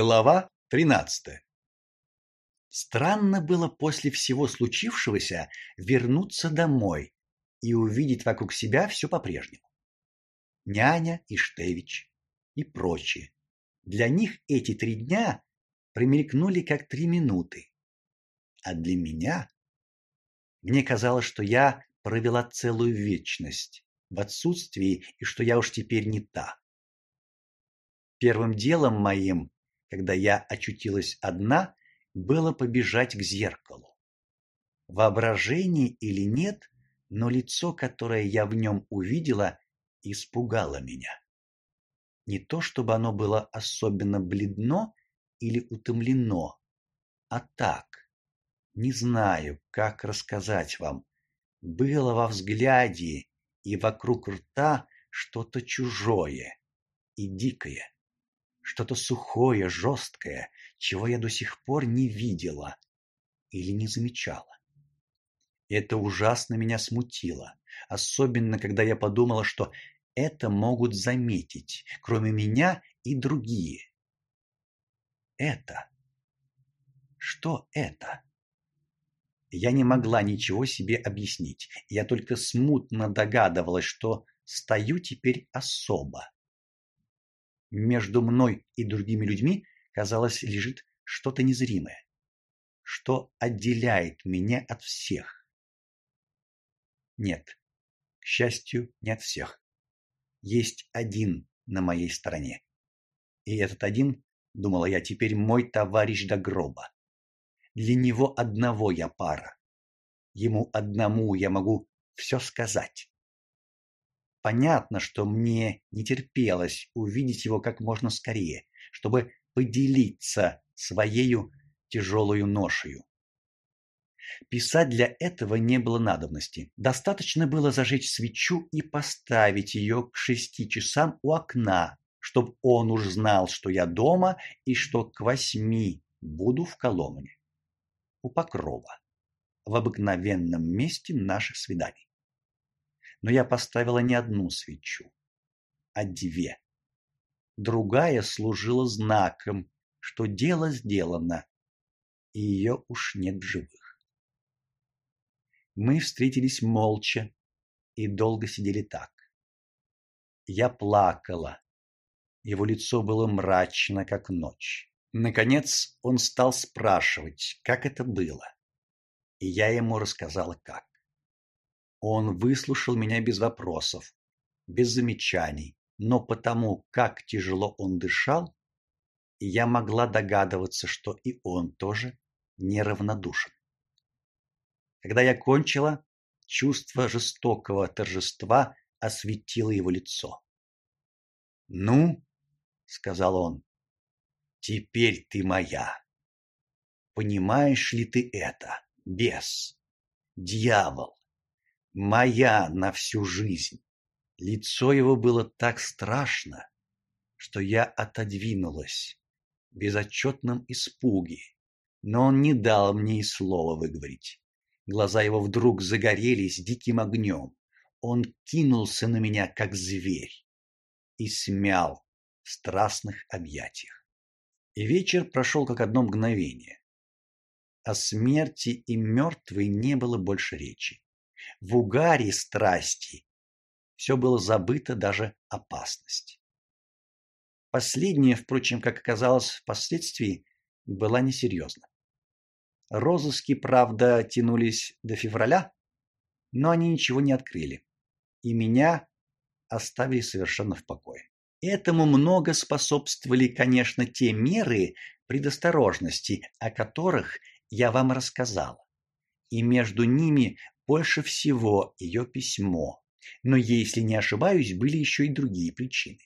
Глава тринадцатая. Странно было после всего случившегося вернуться домой и увидеть вокруг себя все по-прежнему. Няня и Штевич и прочие. Для них эти три дня промелькнули как три минуты. А для меня мне казалось, что я провела целую вечность в отсутствии и что я уж теперь не та. Первым делом моим когда я очутилась одна, было побежать к зеркалу. Воображение или нет, но лицо, которое я в нем увидела, испугало меня. Не то чтобы оно было особенно бледно или утомлено, а так, не знаю, как рассказать вам, было во взгляде и вокруг рта что-то чужое и дикое что-то сухое, жесткое, чего я до сих пор не видела или не замечала. Это ужасно меня смутило, особенно когда я подумала, что это могут заметить, кроме меня и другие. Это. Что это? Я не могла ничего себе объяснить. Я только смутно догадывалась, что стою теперь особо. Между мной и другими людьми, казалось, лежит что-то незримое, что отделяет меня от всех. Нет, к счастью, не от всех. Есть один на моей стороне. И этот один, думала я, теперь мой товарищ до гроба. Для него одного я пара. Ему одному я могу все сказать. Понятно, что мне не терпелось увидеть его как можно скорее, чтобы поделиться своею тяжелую ношею. Писать для этого не было надобности. Достаточно было зажечь свечу и поставить ее к шести часам у окна, чтобы он уж знал, что я дома и что к восьми буду в Коломне у Покрова в обыкновенном месте наших свиданий но я поставила не одну свечу, а две. Другая служила знаком, что дело сделано, и ее уж нет в живых. Мы встретились молча и долго сидели так. Я плакала. Его лицо было мрачно, как ночь. Наконец он стал спрашивать, как это было. И я ему рассказала как. Он выслушал меня без вопросов, без замечаний, но потому, как тяжело он дышал, я могла догадываться, что и он тоже неравнодушен. Когда я кончила, чувство жестокого торжества осветило его лицо. "Ну", сказал он. "Теперь ты моя. Понимаешь ли ты это, бес, дьявол, моя на всю жизнь. Лицо его было так страшно, что я отодвинулась в безотчетном испуге, но он не дал мне и слова выговорить. Глаза его вдруг загорелись диким огнем. Он кинулся на меня как зверь и смял в страстных объятиях. И вечер прошел как одно мгновение. О смерти и мертвой не было больше речи в угаре страсти все было забыто, даже опасность. Последняя, впрочем, как оказалось впоследствии, была несерьезна. Розыски, правда, тянулись до февраля, но они ничего не открыли, и меня оставили совершенно в покое. Этому много способствовали, конечно, те меры предосторожности, о которых я вам рассказала. И между ними больше всего ее письмо. Но если не ошибаюсь, были еще и другие причины.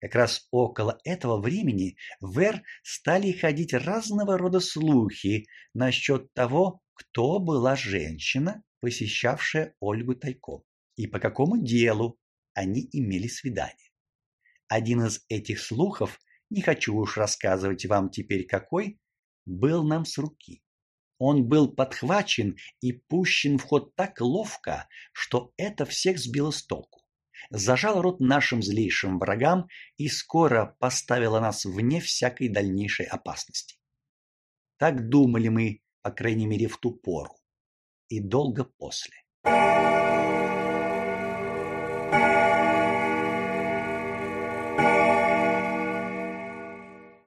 Как раз около этого времени в Эр стали ходить разного рода слухи насчет того, кто была женщина, посещавшая Ольгу тайком, и по какому делу они имели свидание. Один из этих слухов, не хочу уж рассказывать вам теперь какой, был нам с руки. Он был подхвачен и пущен в ход так ловко, что это всех сбило с толку. зажала рот нашим злейшим врагам и скоро поставила нас вне всякой дальнейшей опасности. Так думали мы, по крайней мере, в ту пору, и долго после.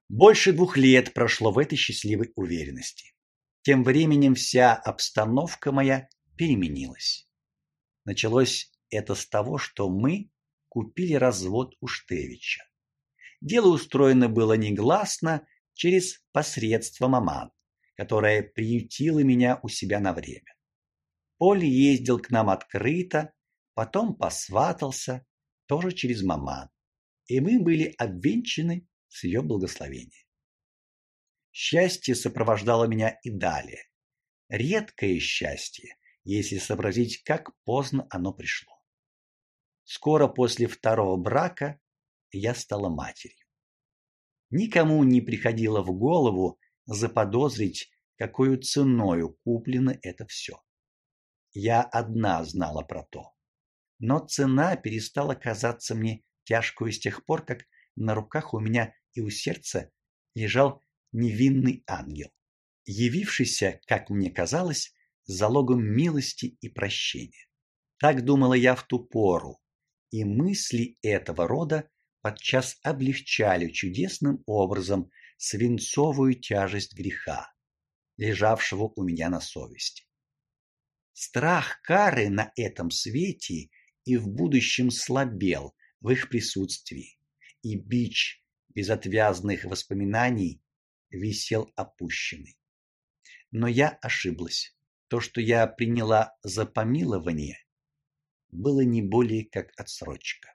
Больше двух лет прошло в этой счастливой уверенности. Тем временем вся обстановка моя переменилась. Началось это с того, что мы купили развод у Штевича. Дело устроено было негласно через посредство маман, которая приютила меня у себя на время. Поль ездил к нам открыто, потом посватался, тоже через маман, и мы были обвенчаны с ее благословения. Счастье сопровождало меня и далее. Редкое счастье, если сообразить, как поздно оно пришло. Скоро после второго брака я стала матерью. Никому не приходило в голову заподозрить, какой ценой куплено это все. Я одна знала про то. Но цена перестала казаться мне тяжкой с тех пор, как на руках у меня и у сердца лежал невинный ангел, явившийся, как мне казалось, залогом милости и прощения. Так думала я в ту пору, и мысли этого рода подчас облегчали чудесным образом свинцовую тяжесть греха, лежавшего у меня на совести. Страх кары на этом свете и в будущем слабел в их присутствии, и бич безотвязных воспоминаний висел опущенный. Но я ошиблась. То, что я приняла за помилование, было не более как отсрочка.